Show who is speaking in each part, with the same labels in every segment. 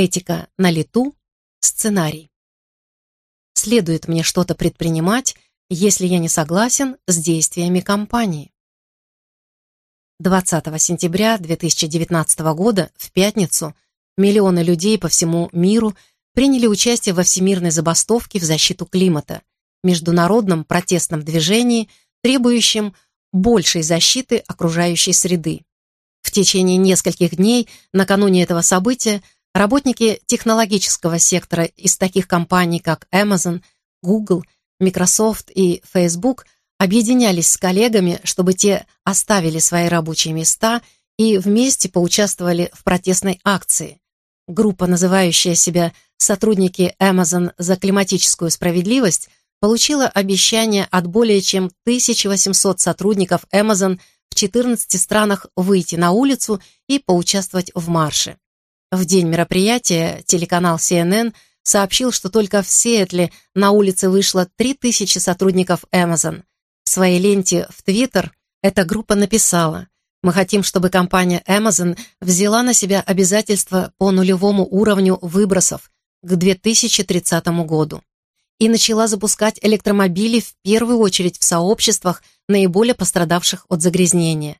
Speaker 1: Этика на лету. Сценарий. Следует мне что-то предпринимать, если я не согласен с действиями компании. 20 сентября 2019 года, в пятницу, миллионы людей по всему миру приняли участие во всемирной забастовке в защиту климата, международном протестном движении, требующем большей защиты окружающей среды. В течение нескольких дней накануне этого события Работники технологического сектора из таких компаний, как Amazon, Google, Microsoft и Facebook объединялись с коллегами, чтобы те оставили свои рабочие места и вместе поучаствовали в протестной акции. Группа, называющая себя «Сотрудники Amazon за климатическую справедливость», получила обещание от более чем 1800 сотрудников Amazon в 14 странах выйти на улицу и поучаствовать в марше. В день мероприятия телеканал CNN сообщил, что только в Сиэтле на улице вышло 3000 сотрудников Amazon. В своей ленте в Twitter эта группа написала «Мы хотим, чтобы компания Amazon взяла на себя обязательства по нулевому уровню выбросов к 2030 году» и начала запускать электромобили в первую очередь в сообществах, наиболее пострадавших от загрязнения.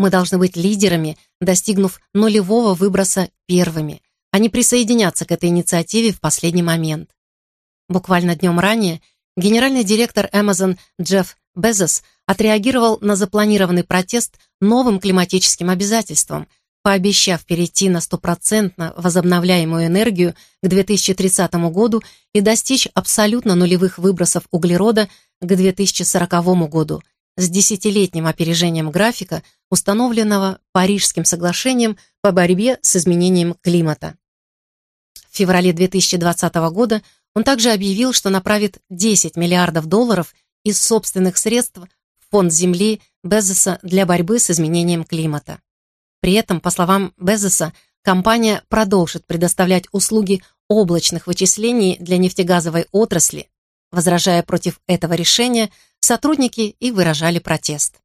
Speaker 1: Мы должны быть лидерами, достигнув нулевого выброса первыми, а не присоединяться к этой инициативе в последний момент. Буквально днем ранее генеральный директор Amazon Джефф Безос отреагировал на запланированный протест новым климатическим обязательством, пообещав перейти на стопроцентно возобновляемую энергию к 2030 году и достичь абсолютно нулевых выбросов углерода к 2040 году с десятилетним опережением графика, установленного Парижским соглашением по борьбе с изменением климата. В феврале 2020 года он также объявил, что направит 10 миллиардов долларов из собственных средств в фонд земли Безоса для борьбы с изменением климата. При этом, по словам Безоса, компания продолжит предоставлять услуги облачных вычислений для нефтегазовой отрасли. Возражая против этого решения, сотрудники и выражали протест.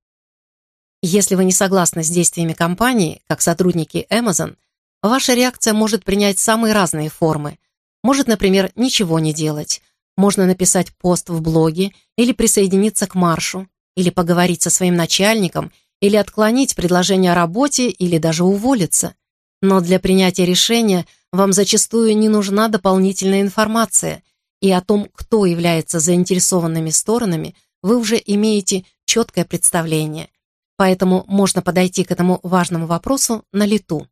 Speaker 1: Если вы не согласны с действиями компании, как сотрудники Amazon, ваша реакция может принять самые разные формы. Может, например, ничего не делать. Можно написать пост в блоге или присоединиться к маршу, или поговорить со своим начальником, или отклонить предложение о работе, или даже уволиться. Но для принятия решения вам зачастую не нужна дополнительная информация, и о том, кто является заинтересованными сторонами, вы уже имеете четкое представление поэтому можно подойти к этому важному вопросу на лету.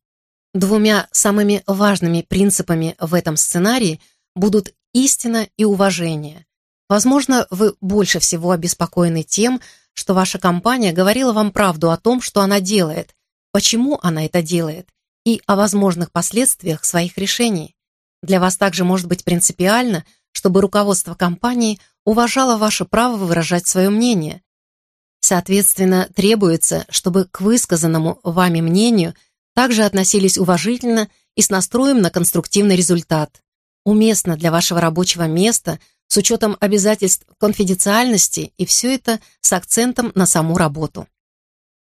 Speaker 1: Двумя самыми важными принципами в этом сценарии будут истина и уважение. Возможно, вы больше всего обеспокоены тем, что ваша компания говорила вам правду о том, что она делает, почему она это делает и о возможных последствиях своих решений. Для вас также может быть принципиально, чтобы руководство компании уважало ваше право выражать свое мнение, Соответственно, требуется, чтобы к высказанному вами мнению также относились уважительно и с настроем на конструктивный результат. Уместно для вашего рабочего места с учетом обязательств конфиденциальности и все это с акцентом на саму работу.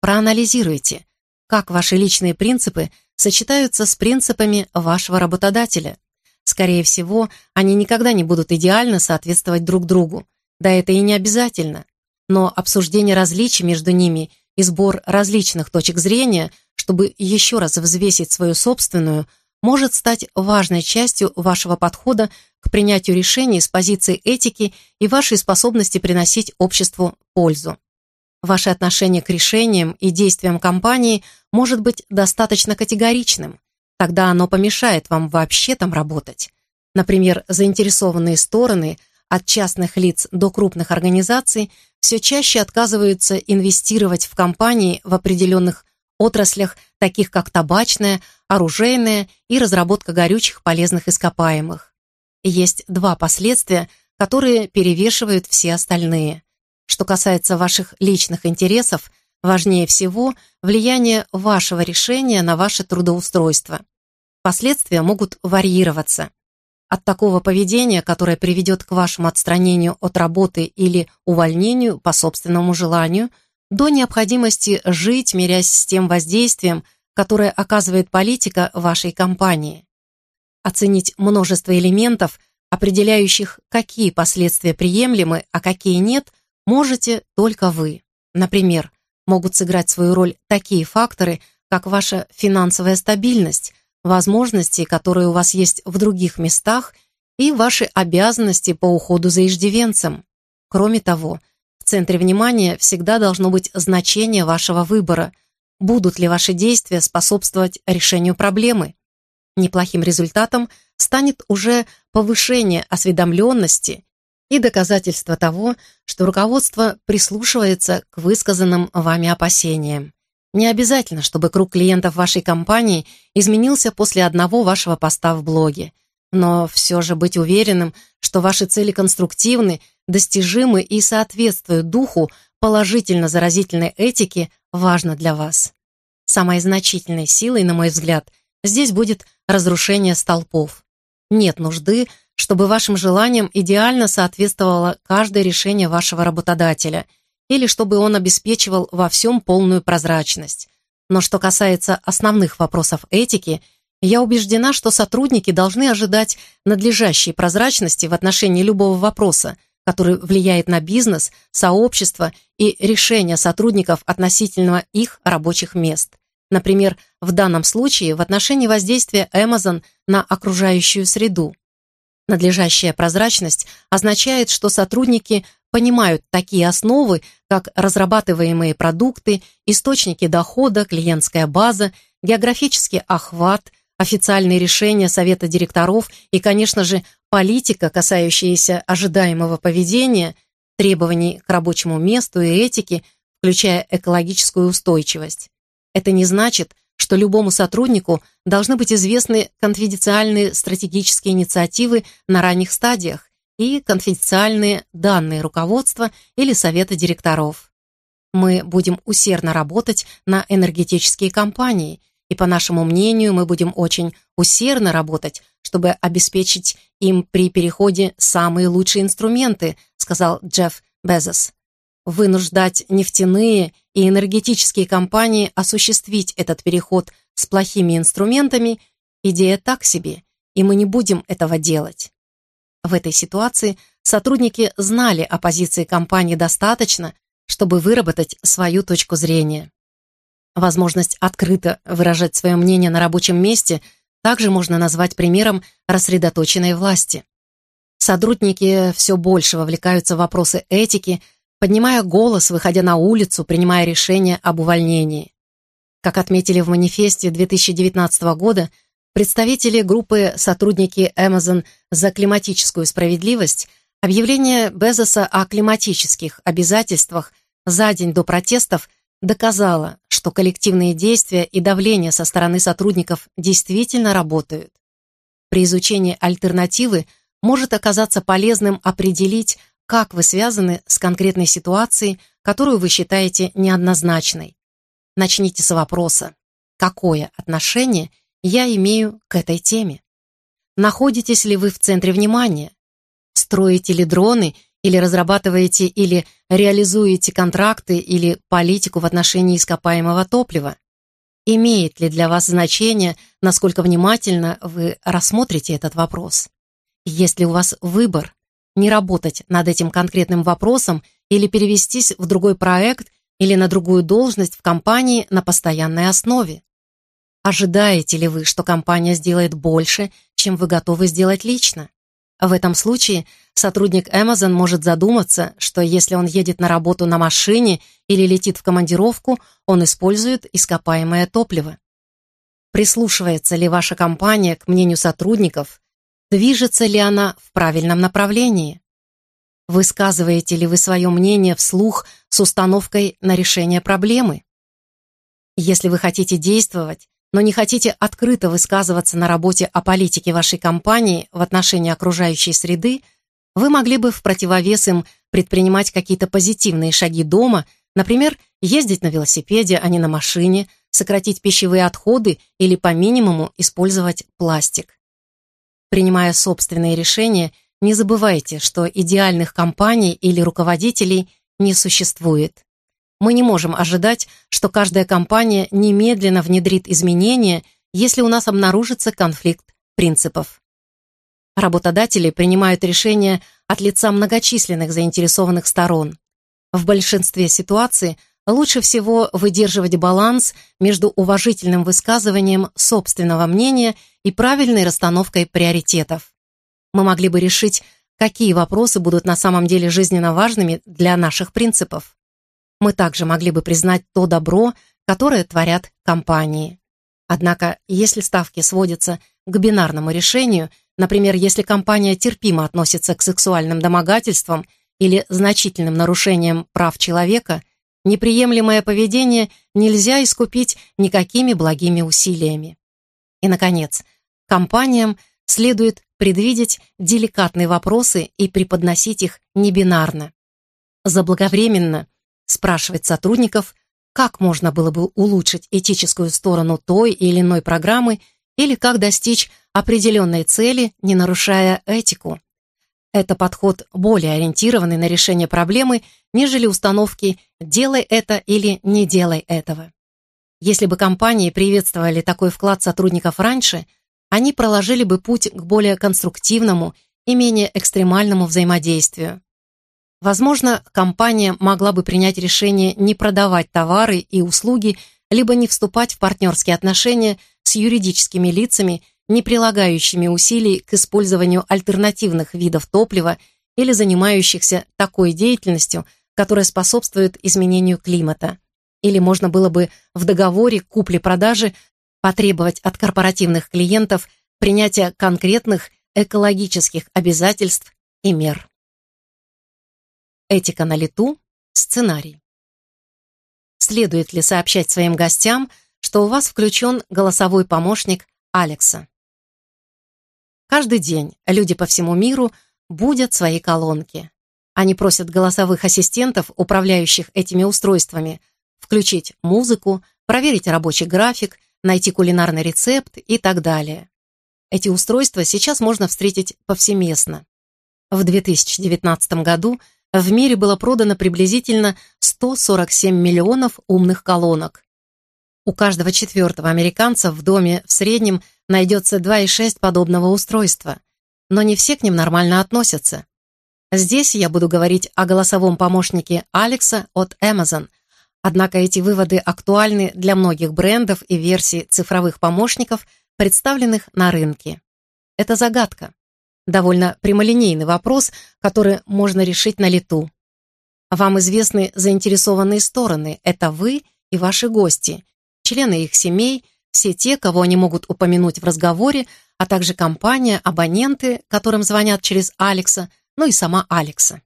Speaker 1: Проанализируйте, как ваши личные принципы сочетаются с принципами вашего работодателя. Скорее всего, они никогда не будут идеально соответствовать друг другу, да это и не обязательно – но обсуждение различий между ними и сбор различных точек зрения, чтобы еще раз взвесить свою собственную, может стать важной частью вашего подхода к принятию решений с позиции этики и вашей способности приносить обществу пользу. Ваше отношение к решениям и действиям компании может быть достаточно категоричным, тогда оно помешает вам вообще там работать. Например, заинтересованные стороны – от частных лиц до крупных организаций все чаще отказываются инвестировать в компании в определенных отраслях, таких как табачная, оружейная и разработка горючих полезных ископаемых. Есть два последствия, которые перевешивают все остальные. Что касается ваших личных интересов, важнее всего влияние вашего решения на ваше трудоустройство. Последствия могут варьироваться – от такого поведения, которое приведет к вашему отстранению от работы или увольнению по собственному желанию, до необходимости жить, мирясь с тем воздействием, которое оказывает политика вашей компании. Оценить множество элементов, определяющих, какие последствия приемлемы, а какие нет, можете только вы. Например, могут сыграть свою роль такие факторы, как ваша финансовая стабильность – возможности, которые у вас есть в других местах, и ваши обязанности по уходу за иждивенцем. Кроме того, в центре внимания всегда должно быть значение вашего выбора. Будут ли ваши действия способствовать решению проблемы? Неплохим результатом станет уже повышение осведомленности и доказательство того, что руководство прислушивается к высказанным вами опасениям. Не обязательно, чтобы круг клиентов вашей компании изменился после одного вашего поста в блоге. Но все же быть уверенным, что ваши цели конструктивны, достижимы и соответствуют духу положительно заразительной этики, важно для вас. Самой значительной силой, на мой взгляд, здесь будет разрушение столпов. Нет нужды, чтобы вашим желаниям идеально соответствовало каждое решение вашего работодателя – или чтобы он обеспечивал во всем полную прозрачность. Но что касается основных вопросов этики, я убеждена, что сотрудники должны ожидать надлежащей прозрачности в отношении любого вопроса, который влияет на бизнес, сообщество и решения сотрудников относительно их рабочих мест. Например, в данном случае в отношении воздействия Amazon на окружающую среду. Надлежащая прозрачность означает, что сотрудники понимают такие основы, как разрабатываемые продукты, источники дохода, клиентская база, географический охват, официальные решения Совета директоров и, конечно же, политика, касающаяся ожидаемого поведения, требований к рабочему месту и этики, включая экологическую устойчивость. Это не значит, что любому сотруднику должны быть известны конфиденциальные стратегические инициативы на ранних стадиях и конфиденциальные данные руководства или совета директоров. Мы будем усердно работать на энергетические компании, и, по нашему мнению, мы будем очень усердно работать, чтобы обеспечить им при переходе самые лучшие инструменты, сказал Джефф Безос. Вынуждать нефтяные и энергетические компании осуществить этот переход с плохими инструментами – идея так себе, и мы не будем этого делать. В этой ситуации сотрудники знали о позиции компании достаточно, чтобы выработать свою точку зрения. Возможность открыто выражать свое мнение на рабочем месте также можно назвать примером рассредоточенной власти. Сотрудники все больше вовлекаются в вопросы этики, поднимая голос, выходя на улицу, принимая решения об увольнении. Как отметили в манифесте 2019 года – представители группы сотрудники Amazon за климатическую справедливость объявление Безоса о климатических обязательствах за день до протестов доказало, что коллективные действия и давление со стороны сотрудников действительно работают. При изучении альтернативы может оказаться полезным определить, как вы связаны с конкретной ситуацией, которую вы считаете неоднозначной. Начните с вопроса, какое отношение – я имею к этой теме. Находитесь ли вы в центре внимания? Строите ли дроны или разрабатываете или реализуете контракты или политику в отношении ископаемого топлива? Имеет ли для вас значение, насколько внимательно вы рассмотрите этот вопрос? Есть ли у вас выбор не работать над этим конкретным вопросом или перевестись в другой проект или на другую должность в компании на постоянной основе? Ожидаете ли вы, что компания сделает больше, чем вы готовы сделать лично? В этом случае сотрудник Amazon может задуматься, что если он едет на работу на машине или летит в командировку, он использует ископаемое топливо. Прислушивается ли ваша компания к мнению сотрудников? Движется ли она в правильном направлении? Высказываете ли вы свое мнение вслух с установкой на решение проблемы? Если вы хотите действовать, но не хотите открыто высказываться на работе о политике вашей компании в отношении окружающей среды, вы могли бы в противовес им предпринимать какие-то позитивные шаги дома, например, ездить на велосипеде, а не на машине, сократить пищевые отходы или по минимуму использовать пластик. Принимая собственные решения, не забывайте, что идеальных компаний или руководителей не существует. Мы не можем ожидать, что каждая компания немедленно внедрит изменения, если у нас обнаружится конфликт принципов. Работодатели принимают решения от лица многочисленных заинтересованных сторон. В большинстве ситуаций лучше всего выдерживать баланс между уважительным высказыванием собственного мнения и правильной расстановкой приоритетов. Мы могли бы решить, какие вопросы будут на самом деле жизненно важными для наших принципов мы также могли бы признать то добро, которое творят компании. Однако, если ставки сводятся к бинарному решению, например, если компания терпимо относится к сексуальным домогательствам или значительным нарушениям прав человека, неприемлемое поведение нельзя искупить никакими благими усилиями. И, наконец, компаниям следует предвидеть деликатные вопросы и преподносить их небинарно. Заблаговременно спрашивать сотрудников, как можно было бы улучшить этическую сторону той или иной программы или как достичь определенной цели, не нарушая этику. Это подход более ориентированный на решение проблемы, нежели установки «делай это» или «не делай этого». Если бы компании приветствовали такой вклад сотрудников раньше, они проложили бы путь к более конструктивному и менее экстремальному взаимодействию, Возможно, компания могла бы принять решение не продавать товары и услуги, либо не вступать в партнерские отношения с юридическими лицами, не прилагающими усилий к использованию альтернативных видов топлива или занимающихся такой деятельностью, которая способствует изменению климата. Или можно было бы в договоре купли-продажи потребовать от корпоративных клиентов принятия конкретных экологических обязательств и мер. Этика на лету. Сценарий. Следует ли сообщать своим гостям, что у вас включен голосовой помощник Алекса? Каждый день люди по всему миру будят свои колонки. Они просят голосовых ассистентов, управляющих этими устройствами, включить музыку, проверить рабочий график, найти кулинарный рецепт и так далее. Эти устройства сейчас можно встретить повсеместно. В 2019 году – в мире было продано приблизительно 147 миллионов умных колонок. У каждого четвертого американца в доме в среднем найдется 2,6 подобного устройства, но не все к ним нормально относятся. Здесь я буду говорить о голосовом помощнике Алекса от Amazon, однако эти выводы актуальны для многих брендов и версий цифровых помощников, представленных на рынке. Это загадка довольно прямолинейный вопрос, который можно решить на лету. Вам известны заинтересованные стороны. Это вы и ваши гости, члены их семей, все те, кого они могут упомянуть в разговоре, а также компания, абоненты, которым звонят через Алекса, ну и сама Алекса.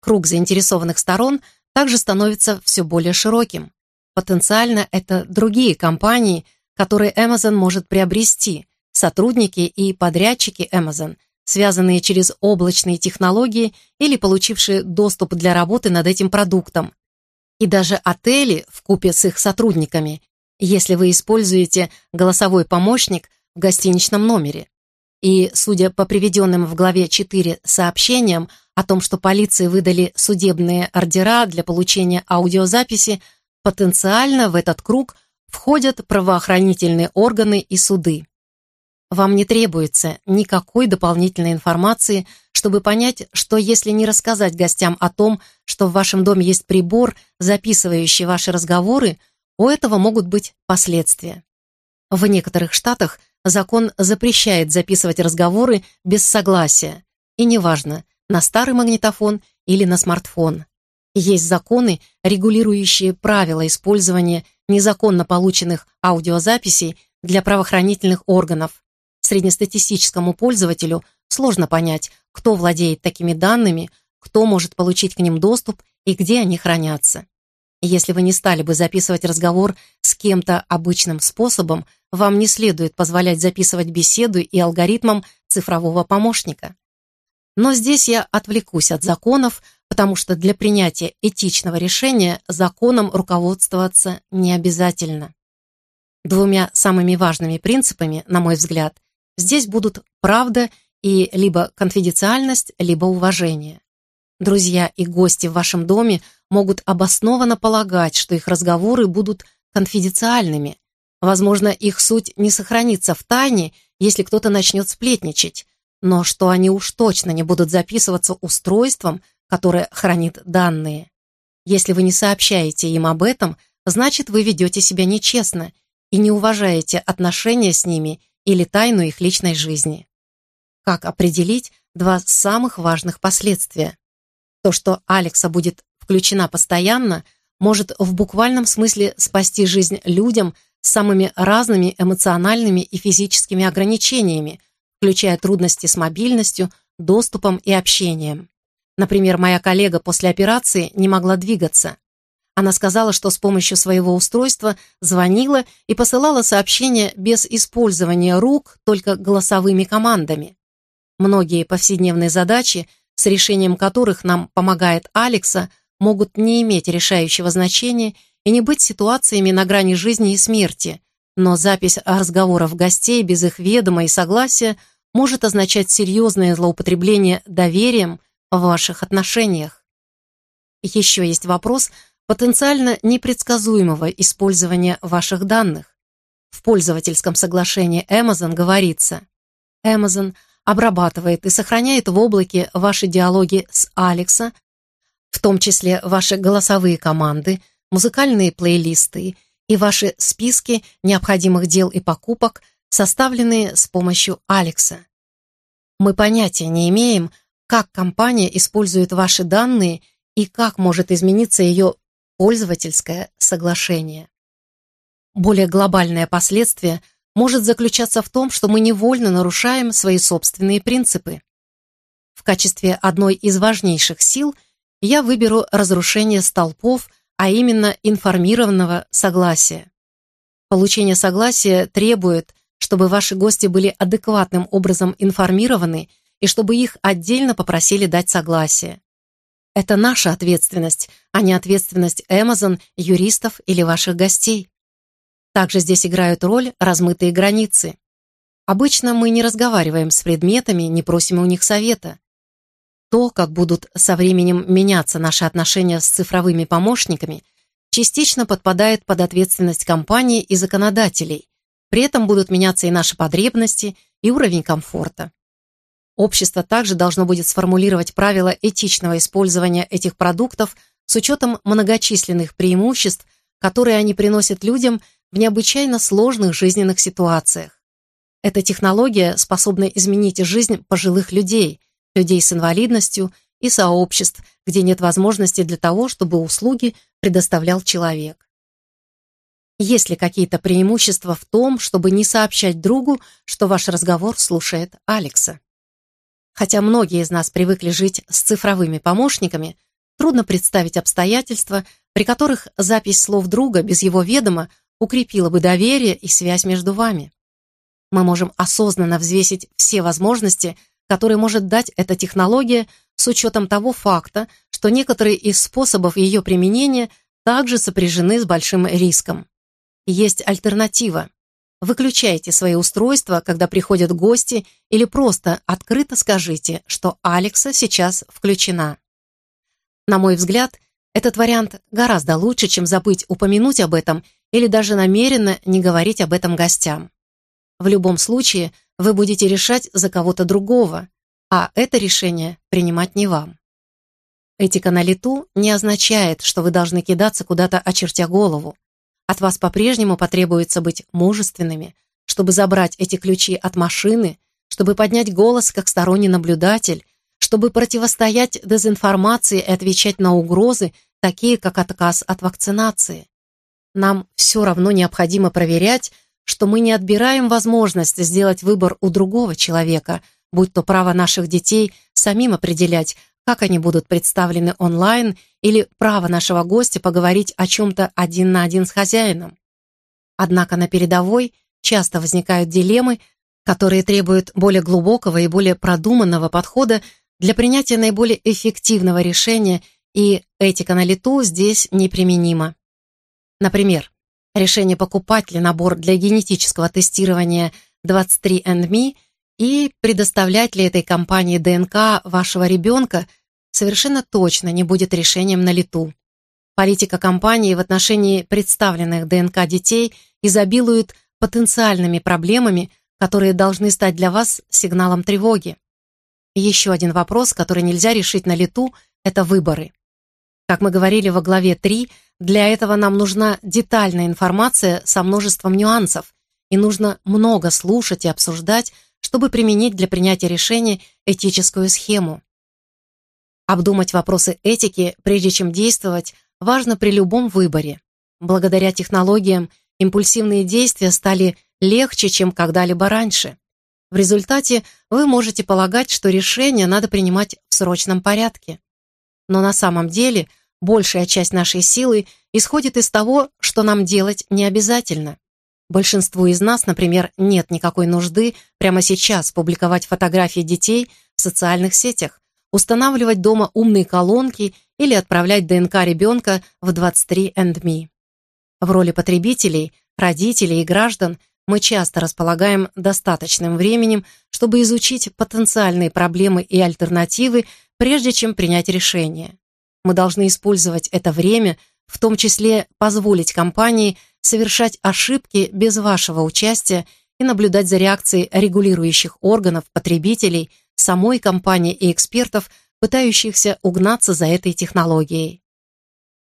Speaker 1: Круг заинтересованных сторон также становится все более широким. Потенциально это другие компании, которые Amazon может приобрести – сотрудники и подрядчики Amazon, связанные через облачные технологии или получившие доступ для работы над этим продуктом. И даже отели в купе с их сотрудниками, если вы используете голосовой помощник в гостиничном номере. И, судя по приведенным в главе 4 сообщениям о том, что полиции выдали судебные ордера для получения аудиозаписи, потенциально в этот круг входят правоохранительные органы и суды. Вам не требуется никакой дополнительной информации, чтобы понять, что если не рассказать гостям о том, что в вашем доме есть прибор, записывающий ваши разговоры, у этого могут быть последствия. В некоторых штатах закон запрещает записывать разговоры без согласия, и неважно, на старый магнитофон или на смартфон. Есть законы, регулирующие правила использования незаконно полученных аудиозаписей для правоохранительных органов, среднестатистическому пользователю сложно понять, кто владеет такими данными, кто может получить к ним доступ и где они хранятся. Если вы не стали бы записывать разговор с кем-то обычным способом, вам не следует позволять записывать беседу и алгоритмам цифрового помощника. Но здесь я отвлекусь от законов, потому что для принятия этичного решения законом руководствоваться не обязательно. Двумя самыми важными принципами, на мой взгляд, здесь будут правда и либо конфиденциальность, либо уважение. Друзья и гости в вашем доме могут обоснованно полагать, что их разговоры будут конфиденциальными. Возможно, их суть не сохранится в тайне, если кто-то начнет сплетничать, но что они уж точно не будут записываться устройством, которое хранит данные. Если вы не сообщаете им об этом, значит, вы ведете себя нечестно и не уважаете отношения с ними или тайну их личной жизни. Как определить два самых важных последствия? То, что Алекса будет включена постоянно, может в буквальном смысле спасти жизнь людям с самыми разными эмоциональными и физическими ограничениями, включая трудности с мобильностью, доступом и общением. Например, моя коллега после операции не могла двигаться. Она сказала, что с помощью своего устройства звонила и посылала сообщения без использования рук, только голосовыми командами. Многие повседневные задачи, с решением которых нам помогает Алекса, могут не иметь решающего значения и не быть ситуациями на грани жизни и смерти, но запись разговоров гостей без их ведома и согласия может означать серьезное злоупотребление доверием в ваших отношениях. Еще есть вопрос – потенциально непредсказуемого использования ваших данных. В пользовательском соглашении Amazon говорится, Amazon обрабатывает и сохраняет в облаке ваши диалоги с Алекса, в том числе ваши голосовые команды, музыкальные плейлисты и ваши списки необходимых дел и покупок, составленные с помощью Алекса. Мы понятия не имеем, как компания использует ваши данные и как может измениться ее пользовательское соглашение. Более глобальное последствие может заключаться в том, что мы невольно нарушаем свои собственные принципы. В качестве одной из важнейших сил я выберу разрушение столпов, а именно информированного согласия. Получение согласия требует, чтобы ваши гости были адекватным образом информированы и чтобы их отдельно попросили дать согласие. Это наша ответственность, а не ответственность Amazon, юристов или ваших гостей. Также здесь играют роль размытые границы. Обычно мы не разговариваем с предметами, не просим у них совета. То, как будут со временем меняться наши отношения с цифровыми помощниками, частично подпадает под ответственность компании и законодателей. При этом будут меняться и наши потребности, и уровень комфорта. Общество также должно будет сформулировать правила этичного использования этих продуктов с учетом многочисленных преимуществ, которые они приносят людям в необычайно сложных жизненных ситуациях. Эта технология способна изменить жизнь пожилых людей, людей с инвалидностью и сообществ, где нет возможности для того, чтобы услуги предоставлял человек. Есть ли какие-то преимущества в том, чтобы не сообщать другу, что ваш разговор слушает Алекса? Хотя многие из нас привыкли жить с цифровыми помощниками, трудно представить обстоятельства, при которых запись слов друга без его ведома укрепила бы доверие и связь между вами. Мы можем осознанно взвесить все возможности, которые может дать эта технология с учетом того факта, что некоторые из способов ее применения также сопряжены с большим риском. Есть альтернатива Выключайте свои устройства, когда приходят гости, или просто открыто скажите, что Алекса сейчас включена. На мой взгляд, этот вариант гораздо лучше, чем забыть упомянуть об этом или даже намеренно не говорить об этом гостям. В любом случае, вы будете решать за кого-то другого, а это решение принимать не вам. Этика на лету не означает, что вы должны кидаться куда-то, очертя голову. От вас по-прежнему потребуется быть мужественными, чтобы забрать эти ключи от машины, чтобы поднять голос как сторонний наблюдатель, чтобы противостоять дезинформации и отвечать на угрозы, такие как отказ от вакцинации. Нам все равно необходимо проверять, что мы не отбираем возможность сделать выбор у другого человека, будь то право наших детей самим определять, как они будут представлены онлайн, или право нашего гостя поговорить о чем-то один на один с хозяином. Однако на передовой часто возникают дилеммы, которые требуют более глубокого и более продуманного подхода для принятия наиболее эффективного решения, и этика на лету здесь неприменима. Например, решение покупать ли набор для генетического тестирования 23andMe и предоставлять ли этой компании ДНК вашего ребенка совершенно точно не будет решением на лету. Политика компании в отношении представленных ДНК детей изобилует потенциальными проблемами, которые должны стать для вас сигналом тревоги. еще один вопрос, который нельзя решить на лету, это выборы. Как мы говорили во главе 3, для этого нам нужна детальная информация со множеством нюансов, и нужно много слушать и обсуждать, чтобы применить для принятия решения этическую схему. Обдумать вопросы этики, прежде чем действовать, важно при любом выборе. Благодаря технологиям импульсивные действия стали легче, чем когда-либо раньше. В результате вы можете полагать, что решение надо принимать в срочном порядке. Но на самом деле большая часть нашей силы исходит из того, что нам делать не обязательно. Большинству из нас, например, нет никакой нужды прямо сейчас публиковать фотографии детей в социальных сетях устанавливать дома умные колонки или отправлять ДНК ребенка в 23andMe. В роли потребителей, родителей и граждан мы часто располагаем достаточным временем, чтобы изучить потенциальные проблемы и альтернативы, прежде чем принять решение. Мы должны использовать это время, в том числе позволить компании совершать ошибки без вашего участия и наблюдать за реакцией регулирующих органов, потребителей – самой компании и экспертов, пытающихся угнаться за этой технологией.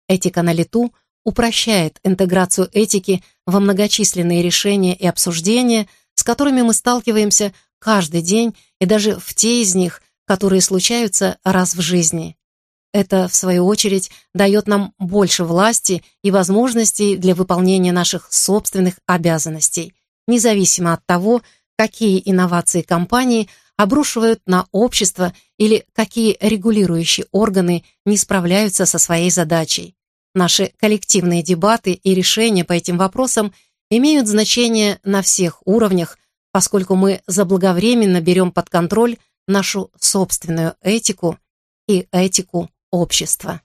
Speaker 1: Этика на лету упрощает интеграцию этики во многочисленные решения и обсуждения, с которыми мы сталкиваемся каждый день и даже в те из них, которые случаются раз в жизни. Это, в свою очередь, дает нам больше власти и возможностей для выполнения наших собственных обязанностей, независимо от того, какие инновации компании – обрушивают на общество или какие регулирующие органы не справляются со своей задачей. Наши коллективные дебаты и решения по этим вопросам имеют значение на всех уровнях, поскольку мы заблаговременно берем под контроль нашу собственную этику и этику общества.